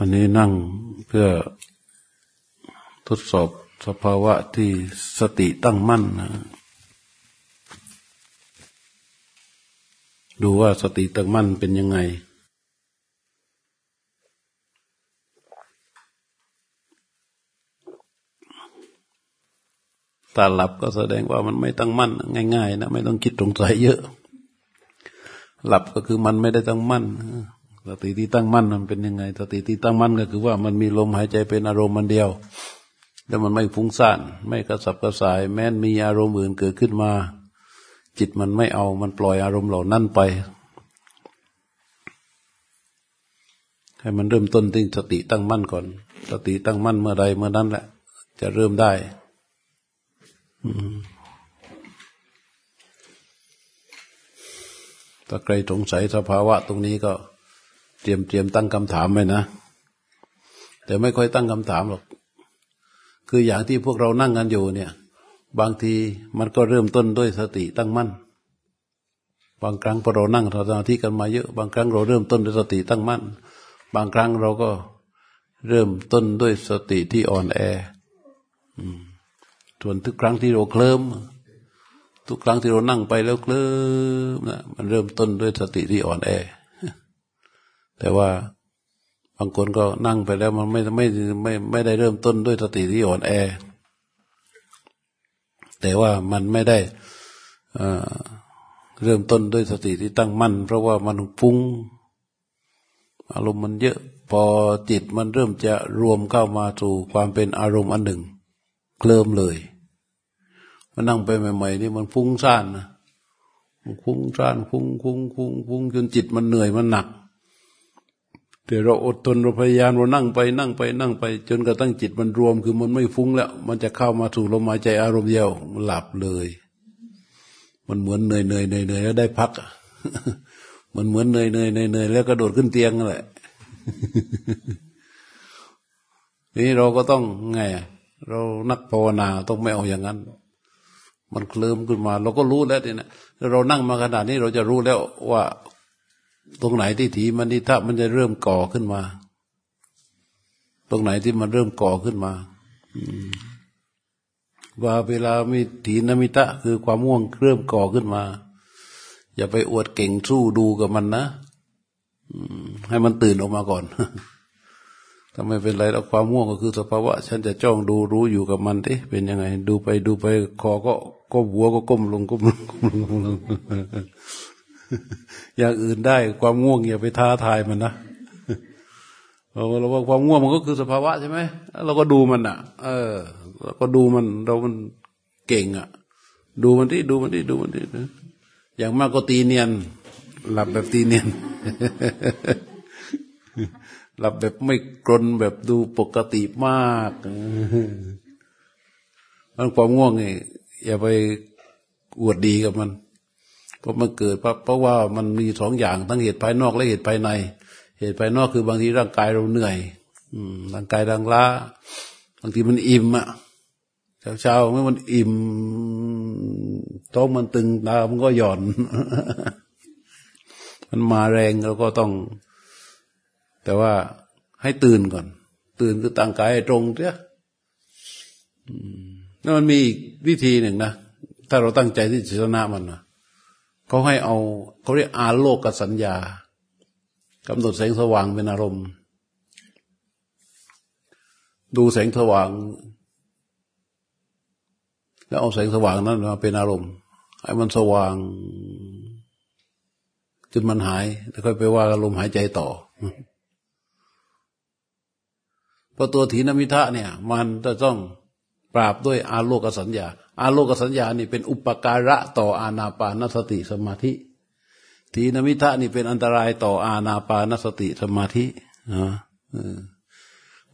วันนี้นั่งเพื่อทดสอบสภาวะที่สติตั้งมั่นนะดูว่าสติตั้งมั่นเป็นยังไง ตาหลับก็แสดงว่ามันไม่ตั้งมั่น ง่าย ๆ นะ ไม่ต้องคิดตรงใจเยอะ หลับก็คือมันไม่ได้ตั้งมั่น สติที่ตั้งมั่นมันเป็นยังไง สติที่ตั้งมั่นก็คือว่ามันมีลมหายใจเป็นอารมณ์มันเดียว แล้วมันไม่ฟุ้งซ่าน ไม่กระสับกระส่าย แม้นมีอารมณ์อื่นเกิดขึ้นมา จิตมันไม่เอามันปล่อยอารมณ์เหล่านั้นไป ให้มันเริ่มต้นที่สติตั้งมั่นก่อน สติตั้งมั่นเมื่อใดเมื่อนั้นแหละ จะเริ่มได้ถ้าใครสงสัยสภาวะตรงนี้ก็ เตรียมเตรียมตั้งคำถามไว้นะ แต่ไม่ค่อยตั้งคำถามหรอก คืออย่างที่พวกเรานั่งกันอยู่เนี่ย บางทีมันก็เริ่มต้นด้วยสติตั้งมั่น บางครั้งพอเรานั่งสมาธิกันมาเยอะ บางครั้งเราเริ่มต้นด้วยสติตั้งมั่น บางครั้งเราก็เริ่มต้นด้วยสติที่อ่อนแอส่วนทุกครั้งที่เราเคลิ้มทุกครั้งที่เรานั่งไปแล้วเคลิ้มนะมันเริ่มต้นด้วยสติที่อ่อนแอ แต่ว่าบางคนก็นั่งไปแล้วมันไม่ไม่ไม่ไม่ได้เริ่มต้นด้วยสติที่อ่อนแอ แต่ว่ามันไม่ได้เริ่มต้นด้วยสติที่ตั้งมั่น เพราะว่ามันฟุ้งอารมณ์มันเยอะพอจิตมันเริ่มจะรวมเข้ามาสู่ความเป็นอารมณ์อันหนึ่งเคลิมเลยมันนั่งไปใหม่ๆนี่มันฟุ้งซ่านนะฟุ้งซ่านฟุ้งฟุ้งฟุ้งฟุ้งจนจิตมันเหนื่อยมันหนัก แต่เราอดทนเราพยายามเรานั่งไปนั่งไปนั่งไป จนกระทั่งจิตมันรวมคือมันไม่ฟุ้งแล้ว มันจะเข้ามาสู่ลมหายใจอารมณ์เดียวมันหลับเลย มันเหมือนเหนื่อยเหนื่อยเหนื่อยเหนื่อยแล้วได้พัก มันเหมือนเหนื่อยเหนื่อยเหนื่อยเหนื่อยแล้วกระโดดขึ้นเตียงนั่นแหละนี่เราก็ต้องไงเรานักภาวนาต้องไม่เอาอย่างนั้น มันเคลิ้มขึ้นมา เราก็รู้แล้วเนี่ยเรานั่งมาขนาดนี้เราจะรู้แล้วว่า ตรงไหนที่ถีมันนิทะมันจะเริ่มก่อขึ้นมา ตรงไหนที่มันเริ่มก่อขึ้นมาว่าเวลามีถีนมิตะ คือความม่วงเริ่มก่อขึ้นมา อย่าไปอวดเก่งสู้ดูกับมันนะให้มันตื่นออกมาก่อนถ้าไมเป็นไรแล้วความม่วงก็คือสภาวะ ฉันจะจ้องดูรู้อยู่กับมันเอ๊ะเป็นยังไง ดูไปดูไปคอก็ก็หัวก็ก้มลงก้มลงก้มลง อย่างอื่นได้ความง่วงอย่าไปท้าทายมันนะเราเราว่าความง่วงมันก็คือสภาวะใช่ไหมเราก็ดูมันอะ เออเราก็ดูมันเรามันเก่งอะ ดูมันที่ดูมันที่ดูมันที่อย่างมากก็ตีเนียน หลับแบบตีเนียน หลับแบบไม่กรนแบบดูปกติมากมันความง่วงไงอย่าไปอวดดีกับมัน พราะมันเกิดเพราะว่ามันมีสองอย่างทั้งเหตุภายนอกและเหตุภายใน เหตุภายนอกคือบางทีร่างกายเราเหนื่อย อืมร่างกายร่างล้าบางทีมันอิ่มอะเช้าๆเมื่อมันอิ่มท้องมันตึงตามันก็หย่อน มันมาแรงเราก็ต้อง แต่ว่าให้ตื่นก่อน ตื่นคือตั้งกายตรงเสียนั่นมันมีวิธีหนึ่งนะ ถ้าเราตั้งใจที่จะชนะมันนะ เขาให้เอาเขาเรียกอาโลกสัญญากำหนดแสงสว่างเป็นอารมณ์ ดูแสงสว่าง แล้วเอาแสงสว่างนั้นมาเป็นอารมณ์ให้มันสว่างจนมันหาย แล้วค่อยไปว่าอารมณ์หายใจต่อพอตัวถีนมิทะเนี่ย มันจะต้องปราบด้วยอาโลกสัญญา อาโลกสัญญานี่เป็นอุปการะต่ออาณาปานสติสมาธิทีนมิทะนี่เป็นอันตรายต่ออาณาปานสติสมาธินะ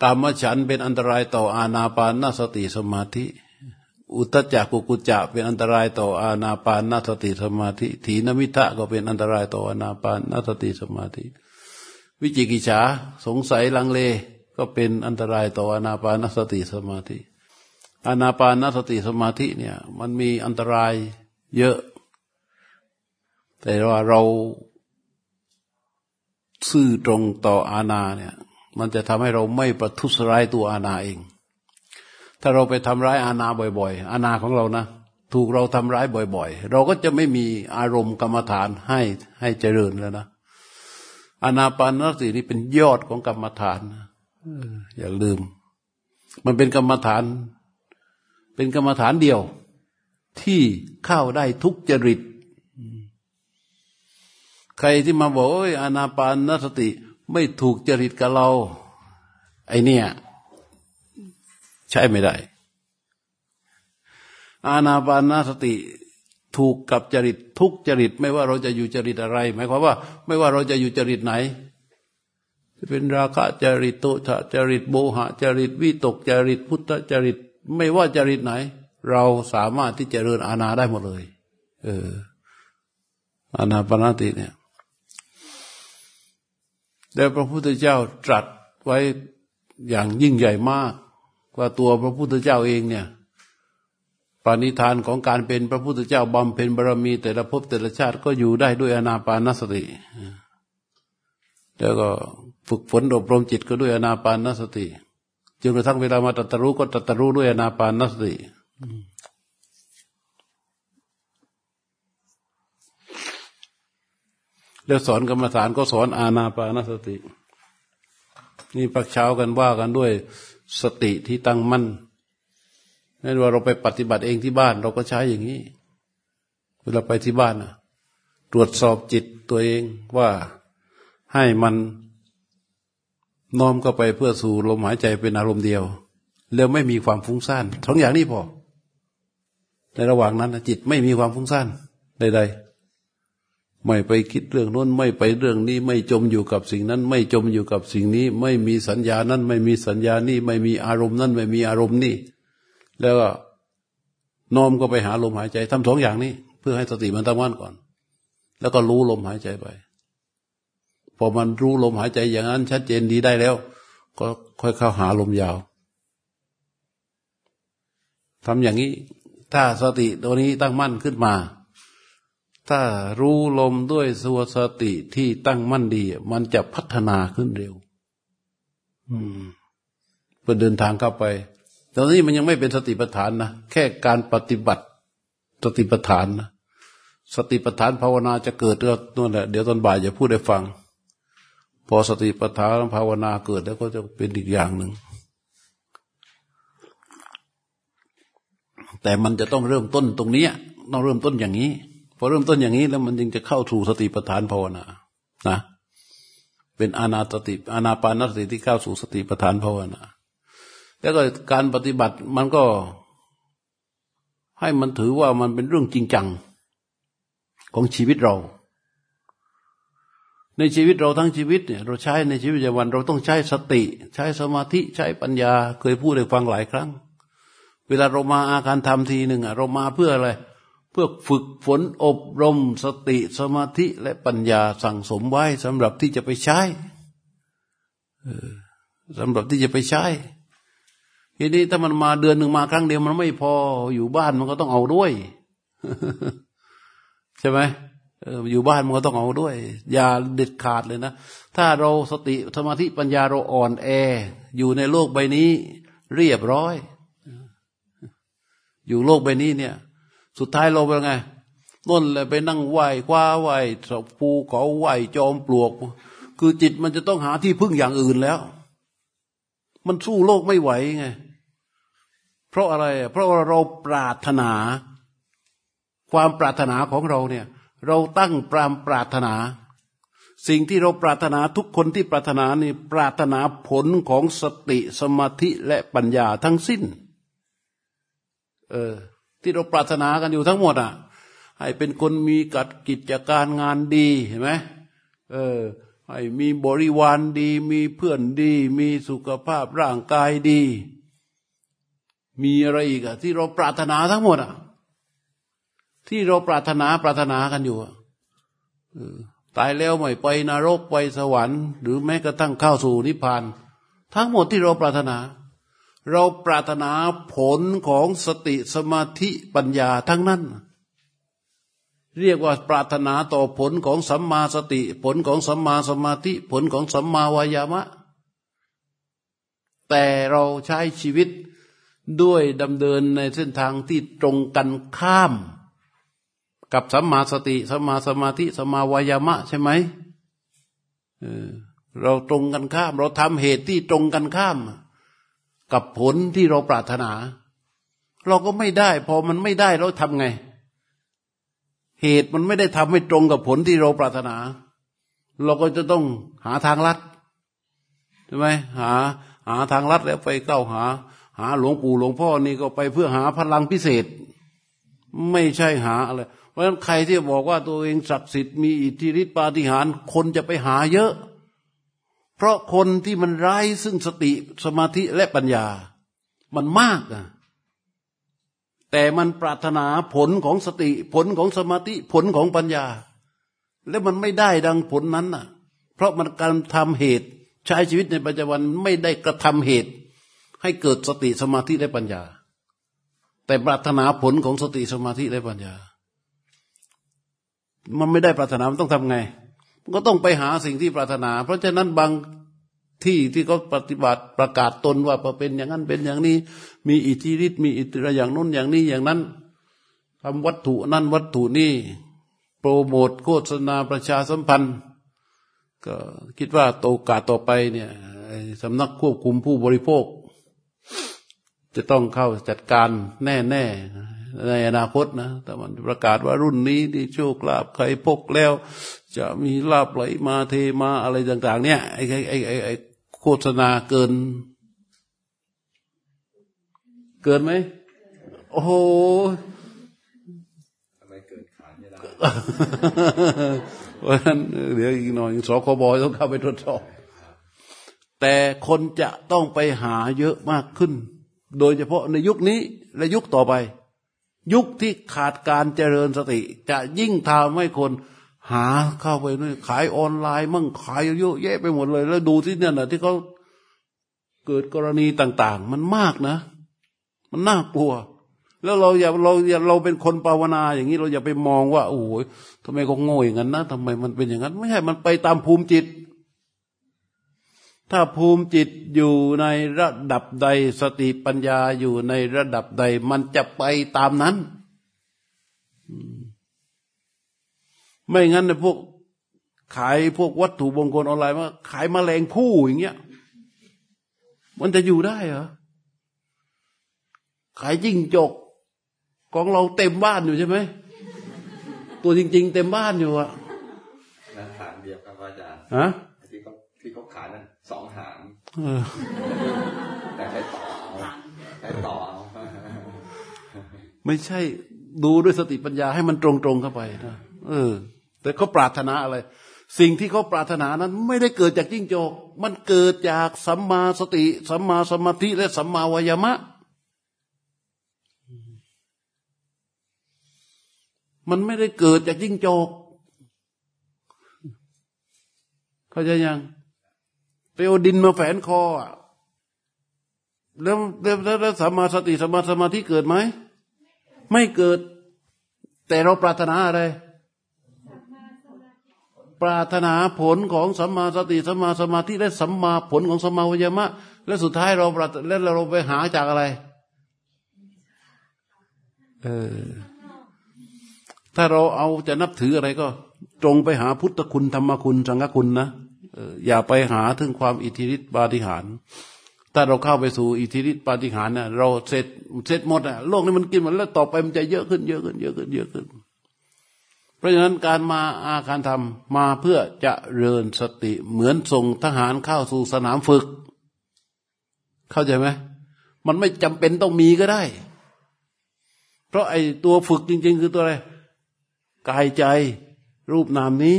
กามฉันเป็นอันตรายต่ออาณาปานสติสมาธิ อุตจักกุกุจะเป็นอันตรายต่ออาณาปานสติสมาธิทีนมิทะก็เป็นอันตรายต่ออาณาปานสติสมาธิ วิจิกิจฉาสงสัยลังเลก็เป็นอันตรายต่ออาณาปานสติสมาธิ อานาปานสติสมาธิเนี่ย มันมีอันตรายเยอะ แต่ว่าเราซื่อตรงต่ออาณาเนี่ย มันจะทำให้เราไม่ประทุษร้ายตัวอาณาเอง ถ้าเราไปทำร้ายอาณาบ่อย ๆ อาณาของเรานะถูกเราทำร้ายบ่อย ๆ เราก็จะไม่มีอารมณ์กรรมฐานให้ให้เจริญแล้วนะอานาปานสตินี่เป็นยอดของกรรมฐานอย่าลืม มันเป็นกรรมฐาน เป็นกรรมฐานเดียว ที่เข้าได้ทุกจริต ใครที่มาบอกโอ้ยอานาปานสติ ไม่ถูกจริตกับเรา ไอเนี่ย ใช้ไม่ได้อานาปานสติถูกกับจริตทุกจริต ไม่ว่าเราจะอยู่จริตอะไร หมายความว่า ไม่ว่าเราจะอยู่จริตไหนจะเป็นราคะจริตโตชะจริตโบหะจริตวิตกจริตพุทธจริต ไม่ว่าจริตไหน เราสามารถที่จะเริญอาณาได้หมดเลย เอออาณาปณติเนี่ยแต่พระพุทธเจ้าตรัสไว้อย่างยิ่งใหญ่มากว่าตัวพระพุทธเจ้าเองเนี่ยปณิธานของการเป็นพระพุทธเจ้าบำเพ็ญบารมี แต่ละภพแต่ละชาติก็อยู่ได้ด้วยอนาปานสติ แล้วก็ฝึกฝนอบรมจิตก็ด้วยอนาปานสติ จนกระทั่งเวลามาตรัสรู้ก็ตรัสรู้ด้วยอนาปานสติแล้วสอนกรรมฐานก็สอนอาณาปานสติ นี่ปักเช้ากันว่ากันด้วยสติที่ตั้งมั่นนั่นว่าเราไปปฏิบัติเองที่บ้านเราก็ใช้อย่างนี้ เวลาไปที่บ้านนะตรวจสอบจิตตัวเองว่าให้มัน น้อมเข้าไปเพื่อสู่ลมหายใจเป็นอารมณ์เดียว แล้วไม่มีความฟุ้งซ่านสองอย่างนี้พอในระหว่างนั้นจิตไม่มีความฟุ้งซ่านใดๆไม่ไปคิดเรื่องน้นไม่ไปเรื่องนี้ ไม่จมอยู่กับสิ่งนั้น ไม่จมอยู่กับสิ่งนี้ ไม่มีสัญญานั้น ไม่มีสัญญานี่ ไม่มีอารมณ์นั้น ไม่มีอารมณ์นี่ แล้วก็น้อมก็ไปหาลมหายใจทำสองอย่างนี้ เพื่อให้สติมันตั้งมั่นก่อน แล้วก็รู้ลมหายใจไป พอมันรู้ลมหายใจอย่างนั้น ชัดเจนดีได้แล้ว ก็ค่อยเข้าหาลมยาวทำอย่างนี้ ถ้าสติตัวนี้ตั้งมั่นขึ้นมา ถ้ารู้ลมด้วยสัวสติที่ตั้งมั่นดี มันจะพัฒนาขึ้นเร็ว อืมเพื่อเดินทางเข้าไปตอนนี้มันยังไม่เป็นสติปัฏฐานนะแค่การปฏิบัติสติปัฏฐานนะสติปัฏฐานภาวนาจะเกิดก็นั่นแหละเดี๋ยวตอนบ่ายจะพูดให้ฟัง พอสติปัฏฐานภาวนาเกิดแล้วก็จะเป็นอีกอย่างหนึ่ง แต่มันจะต้องเริ่มต้นตรงนี้ต้องเริ่มต้นอย่างนี้ พอเริ่มต้นอย่างนี้แล้วมันจึงจะเข้าถูสติปัฏฐานภาวนานะเป็นอานาตติอานาปานสติที่เข้าสู่สติปัฏฐานภาวนา แล้วก็การปฏิบัติมันก็ ให้มันถือว่ามันเป็นเรื่องจริงจังของชีวิตเรา ในชีวิตเราทั้งชีวิตเนี่ยเราใช้ในชีวิตประจำวัน เราต้องใช้สติ ใช้สมาธิใช้ปัญญา เคยพูดให้ฟังหลายครั้ง เวลาเรามาอาการทำทีหนึ่งอะเรามาเพื่ออะไร เพื่อฝึกฝนอบรม สติสมาธิและปัญญาสั่งสมไว้สำหรับที่จะไปใช้สำหรับที่จะไปใช้ทีนี้ถ้ามันมาเดือนหนึ่งมาครั้งเดียวมันไม่พออยู่บ้านมันก็ต้องเอาด้วย ใช่ไหม อยู่บ้านมันก็ต้องเอาด้วย อย่าเด็ดขาดเลยนะ ถ้าเราสติสมาธิปัญญาเราอ่อนแอ อยู่ในโลกใบนี้ เรียบร้อย อยู่โลกใบนี้เนี่ย สุดท้ายเราเป็นไงน่นเลยไปนั่งไหว้คว้าไหว้ภูเขาไหว้จอมปลวก คือจิตมันจะต้องหาที่พึ่งอย่างอื่นแล้ว มันสู้โลกไม่ไหวไง เพราะอะไร เพราะเราปรารถนา ความปรารถนาของเราเนี่ย เราตั้งปรามปรารถนา สิ่งที่เราปรารถนาทุกคนที่ปรารถนานี่ปรารถนาผลของสติสมาธิและปัญญาทั้งสิ้น เออ ที่เราปรารถนากันอยู่ทั้งหมดอะ ให้เป็นคนมีกัดกิจการงานดีเห็นไหมเออให้มีบริวารดี มีเพื่อนดี มีสุขภาพร่างกายดี มีอะไรอีกอะที่เราปรารถนาทั้งหมดอะ ที่เราปรารถนาปรารถนากันอยู่ตายแล้วไม่ไปนรกไปสวรรค์ หรือแม้กระทั่งเข้าสู่นิพพาน ทั้งหมดที่เราปรารถนา เราปรารถนาผลของสติสมาธิปัญญาทั้งนั้น เรียกว่าปรารถนาต่อผลของสัมมาสติ ผลของสัมมาสมาธิ ผลของสัมมาวายามะ แต่เราใช้ชีวิตด้วยดำเนินในเส้นทางที่ตรงกันข้าม กับสัมมาสติสัมมาสมาธิสัมมาวายามะ ใช่ไหมเออเราตรงกันข้าม เราทำเหตุที่ตรงกันข้าม กับผลที่เราปรารถนา เราก็ไม่ได้ พอมันไม่ได้เราทำไง เหตุมันไม่ได้ทำให้ตรงกับผลที่เราปรารถนา เราก็จะต้องหาทางลัดใช่ไหมหา หาทางลัดแล้วไปเข้าหา หาหลวงปู่หลวงพ่อนี่ก็ไปเพื่อหาพลังพิเศษ ไม่ใช่หาอะไร เพราะฉะนั้นใครที่บอกว่าตัวเองศักดิ์สิทธิ์มีอิทธิฤทธิปาฏิหาริย์คนจะไปหาเยอะ เพราะคนที่มันไร้ซึ่งสติสมาธิและปัญญา มันมากอะแต่มันปรารถนาผลของสติ ผลของสมาธิผลของปัญญา และมันไม่ได้ดังผลนั้นน่ะ เพราะมันการทำเหตุใช้ชีวิตในปัจจุบันไม่ได้กระทำเหตุ ให้เกิดสติสมาธิและปัญญา แต่ปรารถนาผลของสติสมาธิและปัญญา มันไม่ได้ปรารถนามันต้องทำไงก็ต้องไปหาสิ่งที่ปรารถนา เพราะฉะนั้นบางที่ที่เขาปฏิบัติประกาศตนว่าเป็นอย่างนั้นเป็นอย่างนี้ มีอิทธิฤทธิ์มีอิทธิฤทธิ์อย่างนู้นอย่างนี้อย่างนั้นทำวัตถุนั่นวัตถุนี่โปรโมทโฆษณาประชาสัมพันธ์ ก็คิดว่าโตกาสต่อไปเนี่ยสำนักควบคุมผู้บริโภค จะต้องเข้าจัดการแน่ๆ ในอนาคตนะ แต่มันประกาศว่ารุ่นนี้ที่โชคลาภใครพกแล้ว จะมีลาภไหลมาเทมาอะไรต่าง ๆ เนี่ยไอ้ไอ้ไอ้ไอ้โฆษณาเกิน เกินไหมโอ้โหไมเกิดขายไม่ได้เพราะฉะนั้นเดี๋ยวอีกหน่อยสคบต้องเข้าไปตรวจสอบแต่คนจะต้องไปหาเยอะมากขึ้น โดยเฉพาะในยุคนี้และยุคต่อไป ยุคที่ขาดการเจริญสติ จะยิ่งทำให้คนหาเข้าไปนู่นขายออนไลน์ มั่งขายเยอะแยะไปหมดเลย แล้วดูที่เนี่ยนะที่เขาเกิดกรณีต่าง ๆ มันมากนะ มันน่ากลัว แล้วเราอย่าเราอย่าเราเป็นคนภาวนาอย่างนี้เราอย่าไปมองว่า โอ้โหทำไมเขาโง่อย่างนั้นนะทำไมมันเป็นอย่างนั้น ไม่ใช่มันไปตามภูมิจิต ถ้าภูมิจิตอยู่ในระดับใดสติปัญญาอยู่ในระดับใดมันจะไปตามนั้น ไม่งั้นนะพวกขายพวกวัตถุมงคลออนไลน์มาขายมแมลงผู้อย่างเงี้ย มันจะอยู่ได้เหรอ ขายจิ้งจก ของเราเต็มบ้านอยู่ใช่ไหม ตัวจริง ๆ เต็มบ้านอยู่อะนะหางเดียวครับอาจารย์ฮะที่เขา ที่เขาขายนั่นสองหางเออแต่ใช้ต่อเอาใช้ต่อเอาไม่ใช่ดูด้วยสติปัญญาให้มันตรงๆเข้าไปนะเออ แต่เขาปรารถนาอะไร สิ่งที่เขาปรารถนานั้น ไม่ได้เกิดจากจิ้งจก มันเกิดจากสัมมาสติสัมมาสมาธิและสัมมาวายามะมันไม่ได้เกิดจากจิ้งจก เข้าใจยัง ไปเอาดินมาแฝนคออะแล้วแล้วแล้วสัมมาสติสัมมาสมาธิเกิดไหม ไม่เกิด แต่เราปรารถนาอะไร ปรารถนาผลของสัมมาสติสัมมาสมาธิและสัมมาผลของสัมมาวิยมะ และสุดท้ายเราปรารถและเราไปหาจากอะไร เออ ถ้าเราเอาจะนับถืออะไรก็ ตรงไปหาพุทธคุณธรรมคุณสังฆคุณนะ อย่าไปหาถึงความอิทธิฤทธิปาฏิหาริย์ถ้าเราเข้าไปสู่อิทธิฤทธิปาฏิหาริย์เนี่ยเราเสร็จเสร็จหมดอะโลกนี้มันกินหมดแล้วต่อไปมันจะเยอะขึ้นเยอะขึ้นเยอะขึ้นเยอะขึ้น เพราะฉะนั้นการมาอาการทำมาเพื่อจะเริญสติเหมือนส่งทหารเข้าสู่สนามฝึก เข้าใจไหมมันไม่จำเป็นต้องมีก็ได้ เพราะไอ้ตัวฝึกจริง ๆ คือตัวอะไรกายใจรูปนามนี้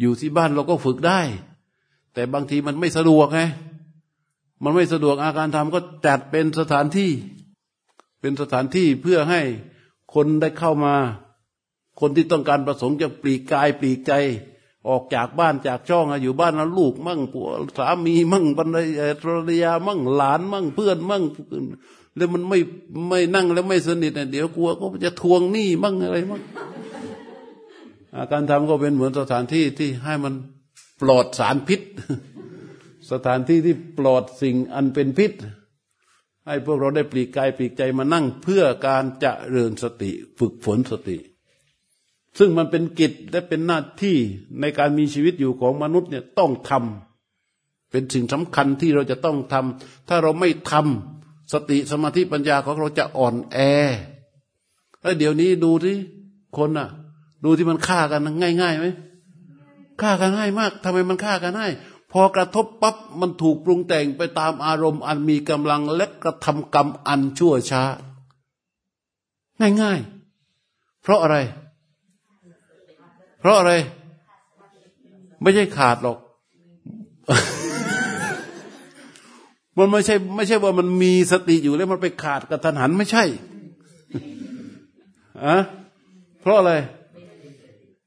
อยู่ที่บ้านเราก็ฝึกได้ แต่บางทีมันไม่สะดวกไงมันไม่สะดวกอาการทำก็จัดเป็นสถานที่ เป็นสถานที่เพื่อให้คนได้เข้ามา คนที่ต้องการประสงค์จะปลีกกายปลีกใจ ออกจากบ้านจากช่องอยู่บ้านแล้วลูก มั่งผัวสามีมั่งบรรยายามั่งหลานมั่งเพื่อนมั่งแล้วมันไม่ไม่นั่งแล้วไม่สนิทเนี่ยเดี๋ยวกลัวก็จะทวงหนี้มั่งอะไรมั่งอาการทำก็เป็นเหมือนสถานที่ที่ให้มัน ปลอดสารพิษ สถานที่ที่ปลอดสิ่งอันเป็นพิษ ให้พวกเราได้ปลีกกายปลีกใจมานั่งเพื่อการจะเริญสติฝึกฝนสติ ซึ่งมันเป็นกิจและเป็นหน้าที่ในการมีชีวิตอยู่ของมนุษย์เนี่ยต้องทำเป็นสิ่งสำคัญที่เราจะต้องทำถ้าเราไม่ทำสติสมาธิปัญญาของเราจะอ่อนแอแล้วเดี๋ยวนี้ดูที่คนอะ ดูที่มันฆ่ากันง่ายๆไหม ฆ่ากันง่ายมากทำไมมันฆ่ากันง่ายพอกระทบปั๊บมันถูกปรุงแต่งไปตามอารมณ์อันมีกำลังและกระทำกรรมอันชั่วช้า ง่ายๆ เพราะอะไร เพราะอะไร ไม่ใช่ขาดหรอก มันไม่ใช่ ไม่ใช่ว่ามันมีสติอยู่แล้วมันไปขาดกระทันหันไม่ใช่อะเพราะอะไร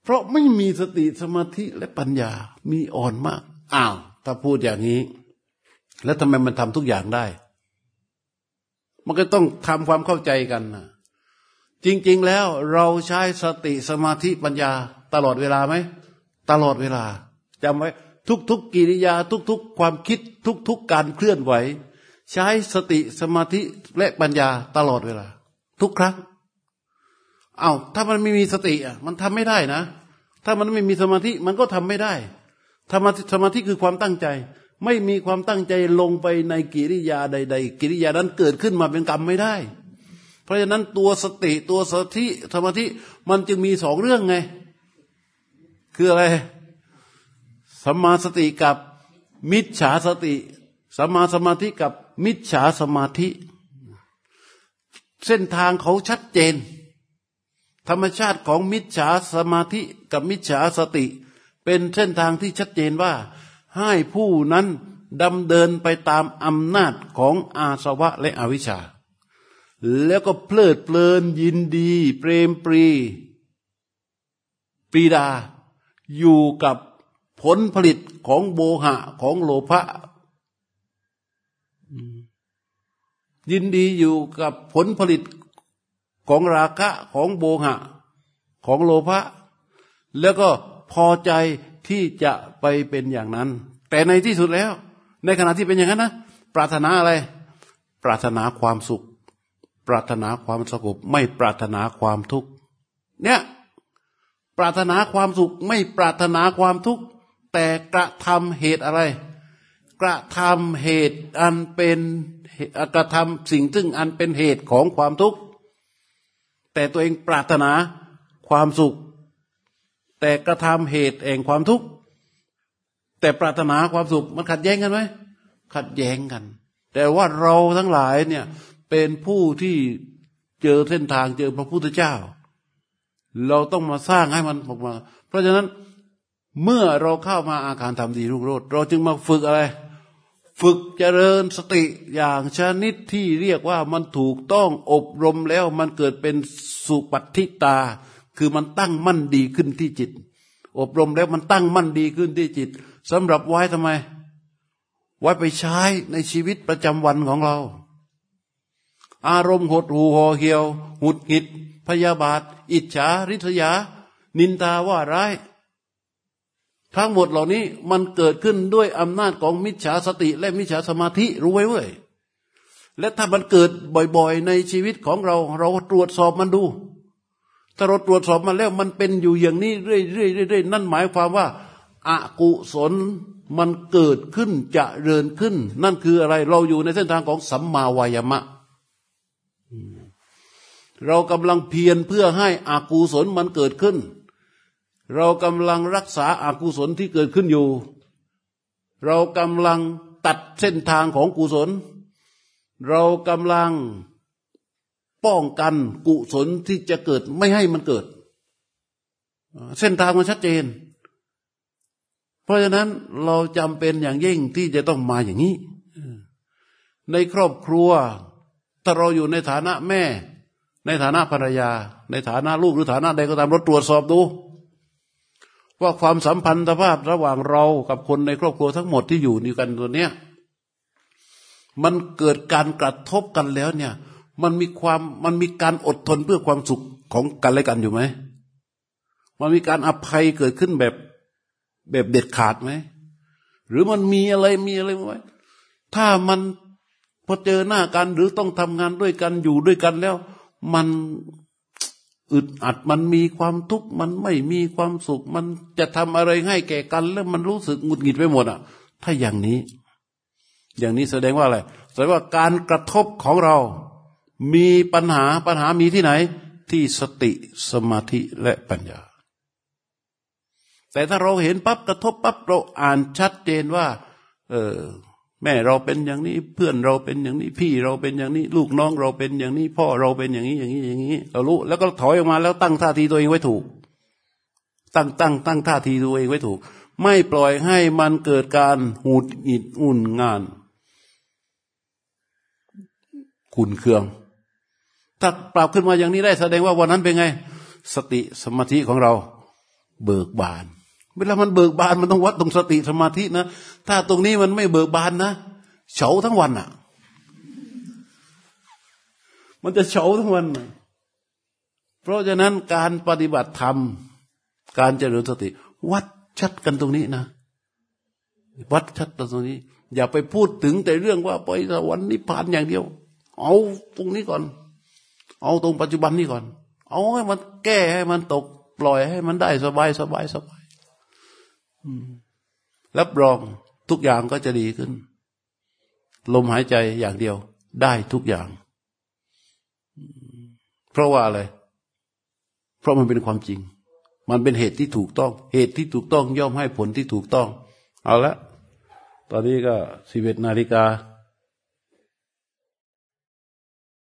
เพราะไม่มีสติสมาธิและปัญญามีอ่อนมาก อ้าว ถ้าพูดอย่างนี้ แล้วทำไมมันทำทุกอย่างได้ มันก็ต้องทำความเข้าใจกันนะจริง ๆ แล้วเราใช้สติสมาธิปัญญา ตลอดเวลาไหม ตลอดเวลาจำไว้ทุกๆกิริยา ทุก ๆ ความคิด ทุก ๆ การเคลื่อนไหว ใช้สติสมาธิและปัญญาตลอดเวลา ทุกครั้ง เอา้าถ้ามันไม่มีสติอะมันทำไม่ได้นะ ถ้ามันไม่มีสมาธิมันก็ทำไม่ได้ธรรมสมาธิคือความตั้งใจ ไม่มีความตั้งใจลงไปในกิริยาใด ๆ กิริยานั้นเกิดขึ้นมาเป็นกรรมไม่ได้ เพราะฉะนั้นตัวสติตัวสติสมาธิมันจึงมีสองเรื่องไง คืออะไรสัมมาสติกับมิจฉาสติสัมมาสมาธิกับมิจฉาสมาธิ เส้นทางเขาชัดเจน ธรรมชาติของมิจฉาสมาธิกับมิจฉาสติ เป็นเส้นทางที่ชัดเจนว่า ให้ผู้นั้นดำเดินไปตามอำนาจของอาสวะและอวิชชา แล้วก็เพลิดเพลินยินดี เปรมปรี ปรีดา อยู่กับผลผลิตของโบหะของโลภะยินดีอยู่กับผลผลิต ของราคะของโบหะ ของโลภะแล้วก็พอใจที่จะไปเป็นอย่างนั้น แต่ในที่สุดแล้ว ในขณะที่เป็นอย่างนั้นนะปรารถนาอะไร ปรารถนาความสุข ปรารถนาความสงบไม่ปรารถนาความทุกข์เนี่ยปรารถนาความสุขไม่ปรารถนาความทุกข์แต่กระทำเหตุอะไร กระทำเหตุอันเป็นกระทำสิ่งซึ่งอันเป็นเหตุของความทุกข์ แต่ตัวเองปรารถนาความสุข แต่กระทำเหตุแห่งความทุกข์แต่ปรารถนาความสุขมันขัดแย้งกันไหมขัดแย้งกัน แต่ว่าเราทั้งหลายเนี่ยเป็นผู้ที่เจอเส้นทางเจอพระพุทธเจ้า เราต้องมาสร้างให้มันออกมา เพราะฉะนั้นเมื่อเราเข้ามาอาการทำดีรุ่งโรจน์เราจึงมาฝึกอะไร ฝึกเจริญสติอย่างชนิดที่เรียกว่ามันถูกต้องอบรมแล้วมันเกิดเป็นสุปัติตา คือมันตั้งมั่นดีขึ้นที่จิต อบรมแล้วมันตั้งมั่นดีขึ้นที่จิตสำหรับไว้ทำไม ไว้ไปใช้ในชีวิตประจำวันของเรา อารมณ์หดหูห่อเหี่ยว หุดหิด พยาบาท อิจฉาริษยา นินตาว่าร้าย ทั้งหมดเหล่านี้มันเกิดขึ้นด้วยอำนาจของมิจฉาสติ และมิจฉาสมาธิรู้ไว้เว้ยและถ้ามันเกิดบ่อยๆ ในชีวิตของเรา เราตรวจสอบมันดู ถ้าเราตรวจสอบมันแล้วมันเป็นอยู่อย่างนี้เรื่อยๆนั่นหมายความว่าอากุศลมันเกิดขึ้นจะเริญขึ้น นั่นคืออะไรเราอยู่ในเส้นทางของสัมมาวายมะ เรากำลังเพียรเพื่อให้อากุศลมันเกิดขึ้น เรากำลังรักษาอากุศลที่เกิดขึ้นอยู่ เรากำลังตัดเส้นทางของกุศล เรากำลังป้องกันกุศลที่จะเกิดไม่ให้มันเกิด เส้นทางมันชัดเจน เพราะฉะนั้นเราจำเป็นอย่างยิ่งที่จะต้องมาอย่างนี้ ในครอบครัวถ้าเราอยู่ในฐานะแม่ ในฐานะภรรยา ในฐานะลูกหรือฐานะใดก็ตามเราตรวจสอบดู ว่าความสัมพันธภาพระหว่างเรากับคนในครอบครัวทั้งหมดที่อยู่นี่กันตัวเนี้ยมันเกิดการกระทบกันแล้วเนี่ย มันมีความมันมีการอดทนเพื่อความสุขของกันและกันอยู่ไหมมันมีการอภัยเกิดขึ้นแบบแบบเด็ดขาดไหมหรือมันมีอะไรมีอะไรไว้ถ้ามันพอเจอหน้ากันหรือต้องทำงานด้วยกันอยู่ด้วยกันแล้ว มัน อึดอัดมันมีความทุกข์มันไม่มีความสุข มันจะทำอะไรให้แก่กัน แล้วมันรู้สึกหงุดหงิดไปหมดอะ ถ้าอย่างนี้ อย่างนี้แสดงว่าอะไรแสดงว่าการกระทบของเรา มีปัญหาปัญหามีที่ไหน ที่สติสมาธิและปัญญา แต่ถ้าเราเห็นปั๊บกระทบปั๊บเราอ่านชัดเจนว่า เออ แม่เราเป็นอย่างนี้เพื่อนเราเป็นอย่างนี้ พี่เราเป็นอย่างนี้ ลูกน้องเราเป็นอย่างนี้ พ่อเราเป็นอย่างนี้อย่างนี้อย่างนี้เรารู้แล้วก็ถอยออกมาแล้วตั้งท่าทีตัวเองไว้ถูก ตั้งตั้งตั้งท่าทีตัวเองไว้ถูก ไม่ปล่อยให้มันเกิดการหูดหงิดอุ่นงานขุนเคือง ถ้าปรับขึ้นมาอย่างนี้ได้แสดงว่าวันนั้นเป็นไง สติสมาธิของเราเบิกบาน เวลามันเบิกบานมันต้องวัดตรงสติสมาธินะ ถ้าตรงนี้มันไม่เบิกบานนะเฉาทั้งวันอะ มันจะเฉาทั้งวันนะเพราะฉะนั้นการปฏิบัติธรรม การเจริญสติ วัดชัดกันตรงนี้นะ วัดชัดตรงนี้ อย่าไปพูดถึงแต่เรื่องว่าไปสวรรค์นิพพานอย่างเดียว เอาตรงนี้ก่อน เอาตรงปัจจุบันนี้ก่อน เอาให้มันแก้ให้มันตก ปล่อยให้มันได้สบายสบายสบาย รับรองทุกอย่างก็จะดีขึ้น ลมหายใจอย่างเดียวได้ทุกอย่าง เพราะว่าอะไร เพราะมันเป็นความจริง มันเป็นเหตุที่ถูกต้อง เหตุที่ถูกต้องย่อมให้ผลที่ถูกต้อง เอาละ ตอนนี้ก็สิบเอ็ดนาฬิกา